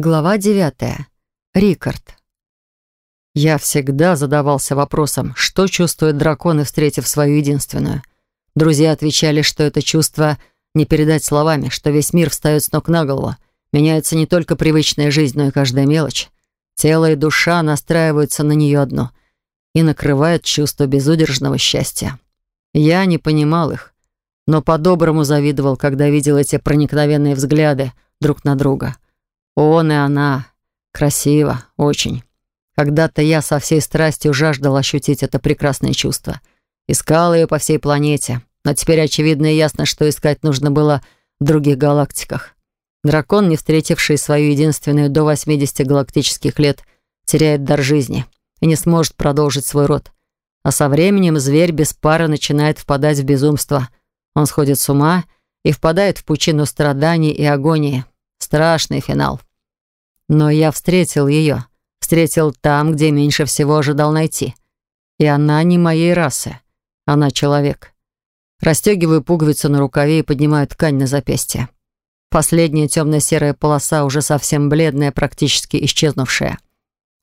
Глава девятая. Рикард. Я всегда задавался вопросом, что чувствуют драконы, встретив свою единственную. Друзья отвечали, что это чувство не передать словами, что весь мир встает с ног на голову. Меняется не только привычная жизнь, но и каждая мелочь. Тело и душа настраиваются на нее одно и накрывает чувство безудержного счастья. Я не понимал их, но по-доброму завидовал, когда видел эти проникновенные взгляды друг на друга — он и она. Красиво, очень. Когда-то я со всей страстью жаждал ощутить это прекрасное чувство. Искал ее по всей планете. Но теперь очевидно и ясно, что искать нужно было в других галактиках. Дракон, не встретивший свою единственную до 80 галактических лет, теряет дар жизни и не сможет продолжить свой род. А со временем зверь без пары начинает впадать в безумство. Он сходит с ума и впадает в пучину страданий и агонии. Страшный финал. Но я встретил ее. Встретил там, где меньше всего ожидал найти. И она не моей расы. Она человек. Растегиваю пуговицу на рукаве и поднимаю ткань на запястье. Последняя темно-серая полоса уже совсем бледная, практически исчезнувшая.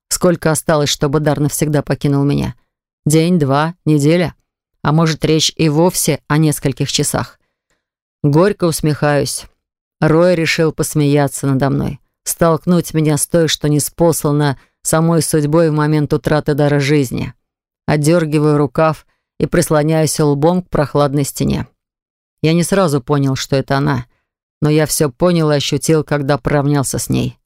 Сколько осталось, чтобы дар навсегда покинул меня? День, два, неделя? А может, речь и вовсе о нескольких часах? Горько усмехаюсь. Рой решил посмеяться надо мной столкнуть меня с той, что не спослана самой судьбой в момент утраты дара жизни. Отдергиваю рукав и прислоняюсь лбом к прохладной стене. Я не сразу понял, что это она, но я все понял и ощутил, когда поравнялся с ней.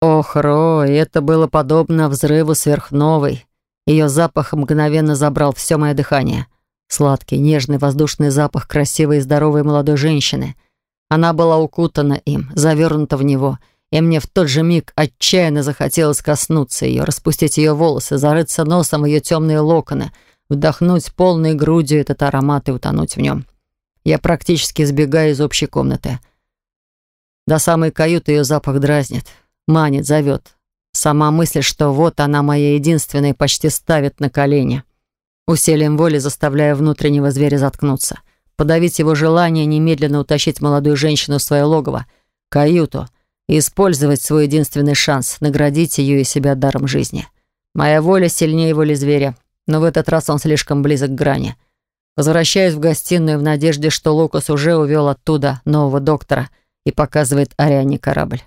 Ох, Рой, это было подобно взрыву сверхновой. Ее запах мгновенно забрал все мое дыхание. Сладкий, нежный, воздушный запах красивой и здоровой молодой женщины — она была укутана им, завернута в него, и мне в тот же миг отчаянно захотелось коснуться ее, распустить ее волосы, зарыться носом в ее темные локоны, вдохнуть полной грудью этот аромат и утонуть в нем. Я практически сбегаю из общей комнаты. До самой каюты ее запах дразнит, манит, зовет. Сама мысль, что вот она моя единственная, почти ставит на колени. Усилием воли заставляя внутреннего зверя заткнуться — подавить его желание немедленно утащить молодую женщину в свое логово, каюту, и использовать свой единственный шанс наградить ее и себя даром жизни. Моя воля сильнее воли зверя, но в этот раз он слишком близок к грани. Возвращаюсь в гостиную в надежде, что Лукас уже увел оттуда нового доктора и показывает Ариане корабль.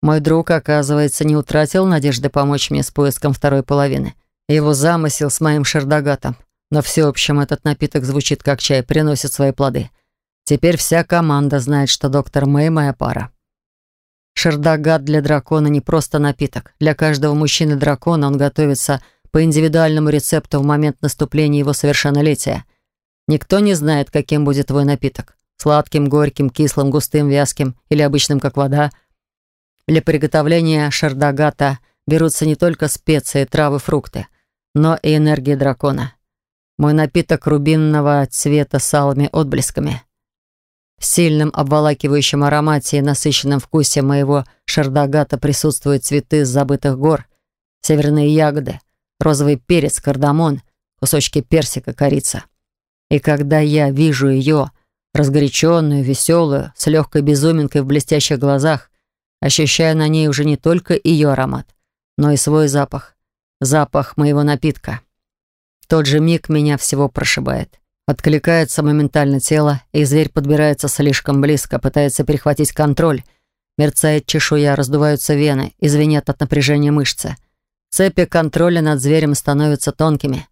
Мой друг, оказывается, не утратил надежды помочь мне с поиском второй половины. Его замысел с моим шардогатом но всеобщем этот напиток звучит как чай, приносит свои плоды. Теперь вся команда знает, что доктор Мэй моя пара. Шардагат для дракона не просто напиток. Для каждого мужчины-дракона он готовится по индивидуальному рецепту в момент наступления его совершеннолетия. Никто не знает, каким будет твой напиток. Сладким, горьким, кислым, густым, вязким или обычным, как вода. Для приготовления шардагата берутся не только специи, травы, фрукты, но и энергия дракона. Мой напиток рубинного цвета с алыми отблесками. В сильном обволакивающем аромате и насыщенном вкусе моего шардагата присутствуют цветы с забытых гор, северные ягоды, розовый перец, кардамон, кусочки персика, корица. И когда я вижу ее, разгоряченную, веселую, с легкой безуминкой в блестящих глазах, ощущаю на ней уже не только ее аромат, но и свой запах. Запах моего напитка. В тот же миг меня всего прошибает. Откликается моментально тело, и зверь подбирается слишком близко, пытается перехватить контроль. Мерцает чешуя, раздуваются вены, извинят от напряжения мышцы. Цепи контроля над зверем становятся тонкими.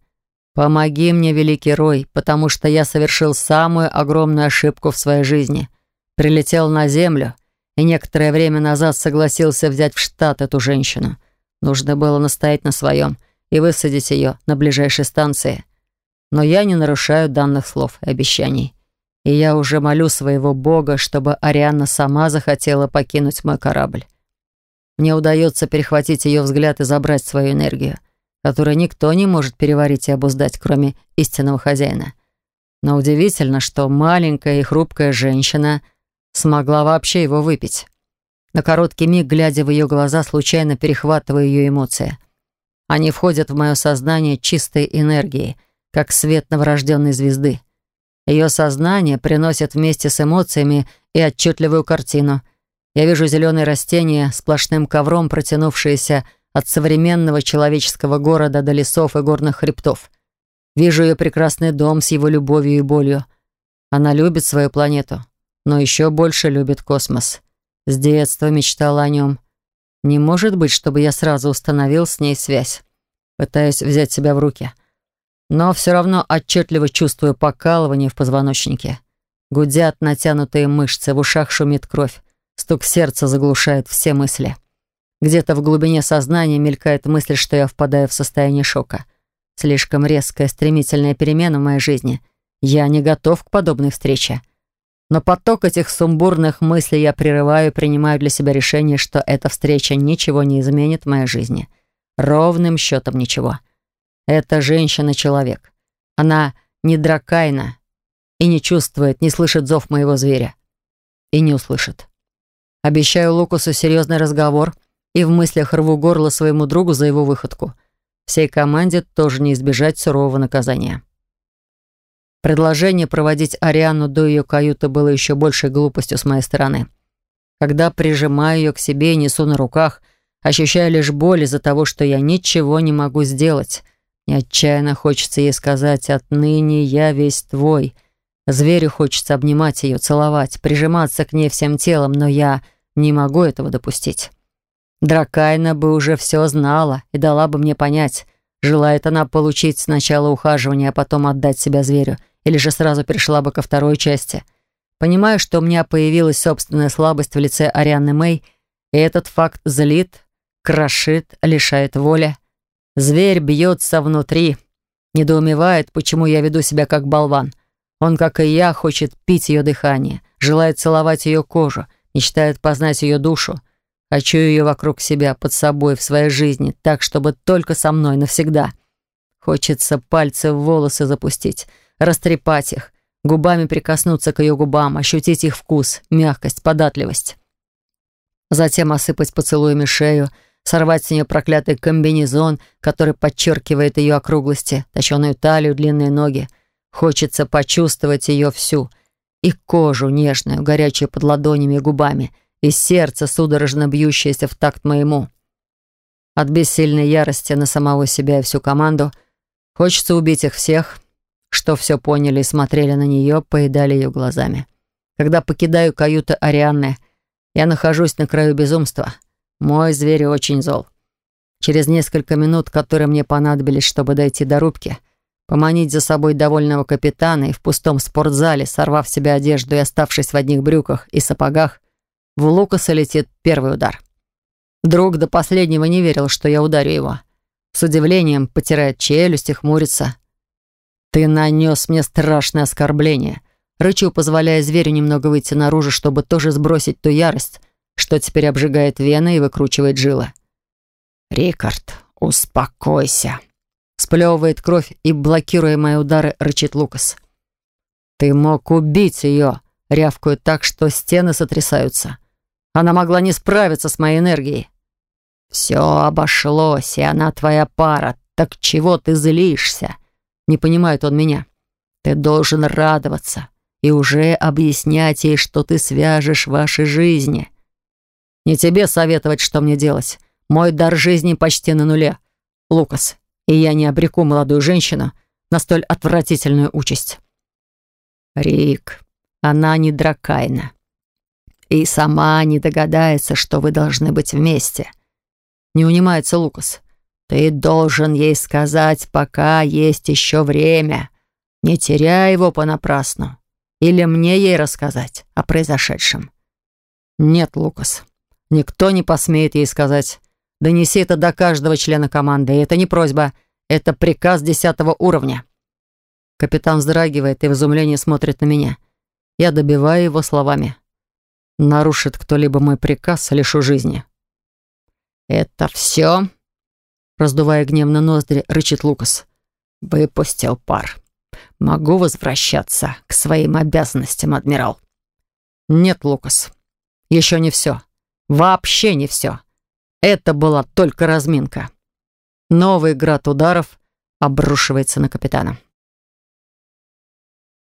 «Помоги мне, Великий Рой, потому что я совершил самую огромную ошибку в своей жизни. Прилетел на Землю и некоторое время назад согласился взять в штат эту женщину. Нужно было настоять на своем — и высадить ее на ближайшей станции. Но я не нарушаю данных слов и обещаний. И я уже молю своего Бога, чтобы Арианна сама захотела покинуть мой корабль. Мне удается перехватить ее взгляд и забрать свою энергию, которую никто не может переварить и обуздать, кроме истинного хозяина. Но удивительно, что маленькая и хрупкая женщина смогла вообще его выпить. На короткий миг, глядя в ее глаза, случайно перехватывая ее эмоции. Они входят в мое сознание чистой энергией, как свет новорожденной звезды. Ее сознание приносит вместе с эмоциями и отчетливую картину. Я вижу зеленые растения, сплошным ковром протянувшиеся от современного человеческого города до лесов и горных хребтов. Вижу ее прекрасный дом с его любовью и болью. Она любит свою планету, но еще больше любит космос. С детства мечтала о нем. Не может быть, чтобы я сразу установил с ней связь. Пытаюсь взять себя в руки. Но все равно отчетливо чувствую покалывание в позвоночнике. Гудят натянутые мышцы, в ушах шумит кровь. Стук сердца заглушает все мысли. Где-то в глубине сознания мелькает мысль, что я впадаю в состояние шока. Слишком резкая, стремительная перемена в моей жизни. Я не готов к подобной встрече. Но поток этих сумбурных мыслей я прерываю и принимаю для себя решение, что эта встреча ничего не изменит в моей жизни. Ровным счетом ничего. Эта женщина-человек. Она не дракайна и не чувствует, не слышит зов моего зверя. И не услышит. Обещаю Лукусу серьезный разговор и в мыслях рву горло своему другу за его выходку. Всей команде тоже не избежать сурового наказания. Предложение проводить Ариану до ее каюты было еще большей глупостью с моей стороны. Когда прижимаю ее к себе и несу на руках, ощущаю лишь боль из-за того, что я ничего не могу сделать. Мне отчаянно хочется ей сказать «Отныне я весь твой». Зверю хочется обнимать ее, целовать, прижиматься к ней всем телом, но я не могу этого допустить. Дракайна бы уже все знала и дала бы мне понять, желает она получить сначала ухаживание, а потом отдать себя зверю, или же сразу перешла бы ко второй части. Понимаю, что у меня появилась собственная слабость в лице Арианы Мэй, и этот факт злит, крошит, лишает воли. Зверь бьется внутри, недоумевает, почему я веду себя как болван. Он, как и я, хочет пить ее дыхание, желает целовать ее кожу, мечтает познать ее душу. Хочу ее вокруг себя, под собой, в своей жизни, так, чтобы только со мной навсегда. Хочется пальцы в волосы запустить, растрепать их, губами прикоснуться к ее губам, ощутить их вкус, мягкость, податливость. Затем осыпать поцелуями шею, сорвать с нее проклятый комбинезон, который подчеркивает ее округлости, точеную талию, длинные ноги. Хочется почувствовать ее всю — и кожу нежную, горячую под ладонями и губами, и сердце, судорожно бьющееся в такт моему. От бессильной ярости на самого себя и всю команду хочется убить их всех, что все поняли и смотрели на нее, поедали ее глазами. Когда покидаю каюту Арианны, я нахожусь на краю безумства. Мой зверь очень зол. Через несколько минут, которые мне понадобились, чтобы дойти до рубки — поманить за собой довольного капитана и в пустом спортзале, сорвав себе одежду и оставшись в одних брюках и сапогах, в Лукаса летит первый удар. Друг до последнего не верил, что я ударю его. С удивлением потирает челюсть и хмурится. «Ты нанес мне страшное оскорбление», рычу, позволяя зверю немного выйти наружу, чтобы тоже сбросить ту ярость, что теперь обжигает вены и выкручивает жилы. «Рикард, успокойся», Сплевывает кровь и, блокируя мои удары, рычит Лукас. «Ты мог убить ее!» Рявкают так, что стены сотрясаются. Она могла не справиться с моей энергией. «Все обошлось, и она твоя пара. Так чего ты злишься?» Не понимает он меня. «Ты должен радоваться и уже объяснять ей, что ты свяжешь ваши жизни. Не тебе советовать, что мне делать. Мой дар жизни почти на нуле. Лукас, и я не обреку молодую женщину на столь отвратительную участь. Рик, она не дракайна. И сама не догадается, что вы должны быть вместе. Не унимается Лукас. Ты должен ей сказать, пока есть еще время. Не теряй его понапрасну. Или мне ей рассказать о произошедшем. Нет, Лукас, никто не посмеет ей сказать. Донеси это до каждого члена команды. И это не просьба, это приказ десятого уровня. Капитан вздрагивает и в изумлении смотрит на меня. Я добиваю его словами. Нарушит кто-либо мой приказ, лишу жизни. «Это все?» Раздувая гневно ноздри, рычит Лукас. «Выпустил пар. Могу возвращаться к своим обязанностям, адмирал». «Нет, Лукас, еще не все. Вообще не все. Это была только разминка. Новый град ударов обрушивается на капитана.